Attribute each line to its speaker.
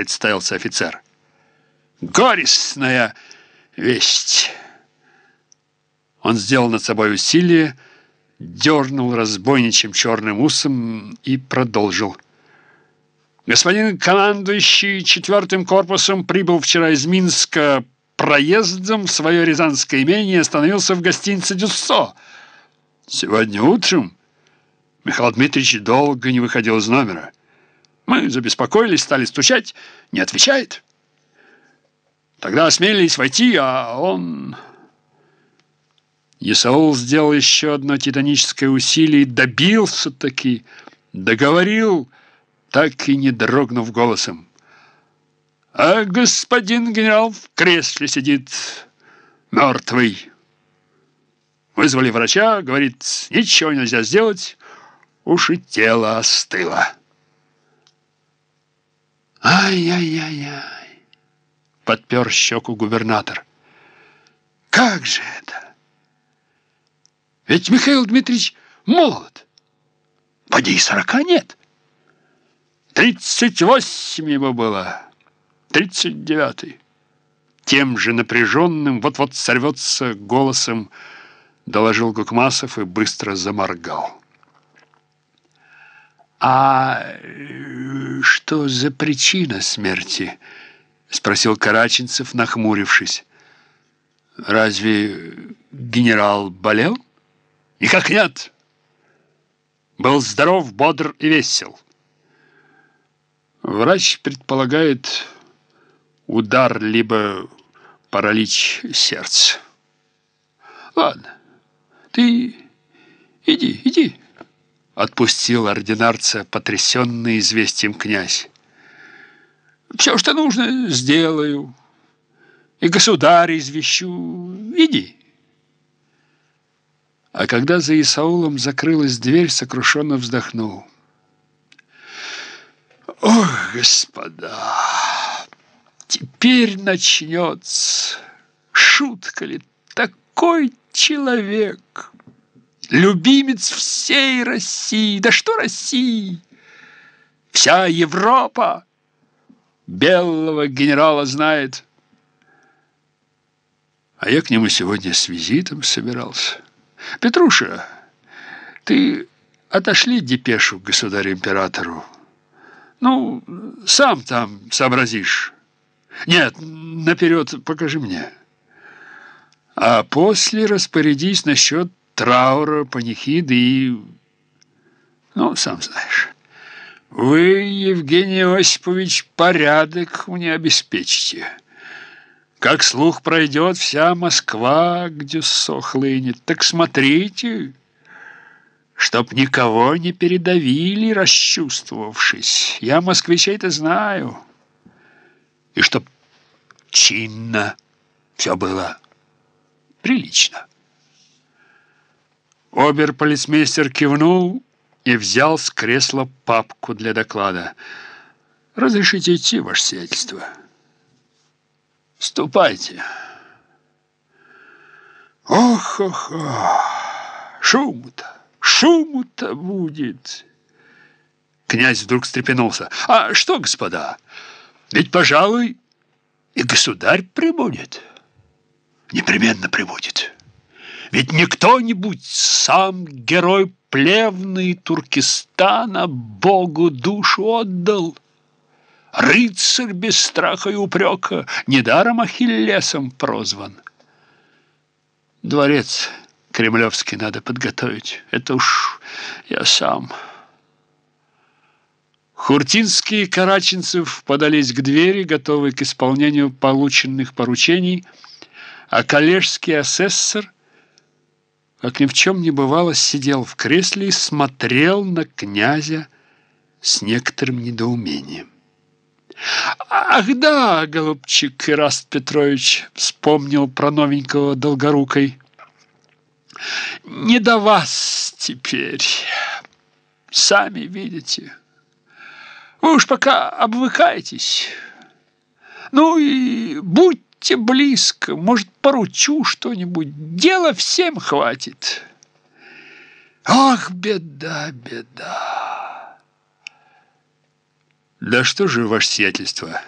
Speaker 1: представился офицер. «Горестная весть!» Он сделал над собой усилие, дернул разбойничьим черным усом и продолжил. «Господин командующий четвертым корпусом прибыл вчера из Минска проездом в свое рязанское имение и остановился в гостинице «Дюссо». Сегодня утром Михаил Дмитриевич долго не выходил из номера. Мы забеспокоились, стали стучать, не отвечает. Тогда осмелились войти, а он... Исаул сделал еще одно титаническое усилие и добился-таки, договорил, так и не дрогнув голосом. А господин генерал в кресле сидит мертвый. Вызвали врача, говорит, ничего нельзя сделать, уж и тело остыло.
Speaker 2: Ай-яй-яй-яй, подпер щеку губернатор. Как же это? Ведь Михаил Дмитриевич молод. Поди сорока нет.
Speaker 1: Тридцать восемь его было. Тридцать девятый. Тем же напряженным, вот-вот сорвется голосом, доложил Гукмасов и быстро заморгал.
Speaker 2: «А что за причина смерти?» — спросил Караченцев, нахмурившись. «Разве генерал болел?»
Speaker 1: Никак нет. Был здоров, бодр и весел. Врач предполагает удар либо паралич сердца.
Speaker 2: Ладно, ты иди, иди, отпустил ординарца, потрясенный известием князь. Все, что нужно, сделаю. И государь извещу. Иди. А когда за Исаулом закрылась дверь, сокрушенно вздохнул. «Ох, господа, теперь начнется. Шутка ли, такой человек, любимец всей России. Да что России? Вся Европа белого генерала знает. А я к нему сегодня с визитом собирался». Петруша, ты отошли депешу государю-императору. Ну, сам там сообразишь. Нет, наперед покажи мне. А после распорядись насчет траура, панихиды и... Ну, сам знаешь. Вы, Евгений Осипович, порядок мне обеспечите. Как слух пройдет, вся Москва где сохлынет. Так смотрите, чтоб никого не передавили, расчувствовавшись. Я москвичей-то знаю. И чтоб чинно все было прилично. Обер-полицмейстер кивнул и взял с кресла папку для доклада. «Разрешите идти, ваше сиятельство?» Ступайте. Ох-ох, шуму-то, шуму-то будет. Князь вдруг встрепенулся. А что, господа, ведь, пожалуй, и государь прибудет. Непременно прибудет. Ведь не кто-нибудь, сам герой плевный Туркестана Богу душу отдал. Рыцарь без страха и упрека, недаром Ахиллесом прозван. Дворец кремлевский надо подготовить. Это уж я сам. Хуртинский и Караченцев подались к двери, готовые к исполнению полученных поручений, а коллежский асессор, как ни в чем не бывало, сидел в кресле и смотрел на князя с некоторым недоумением. «Ах да, голубчик Ираст Петрович!» вспомнил про новенького Долгорукой. «Не до вас теперь, сами видите. Вы уж пока обвыкаетесь. Ну и будьте близко, может, поручу что-нибудь, дела всем хватит. Ах, беда, беда!»
Speaker 1: «Да что же, ваше сиятельство?»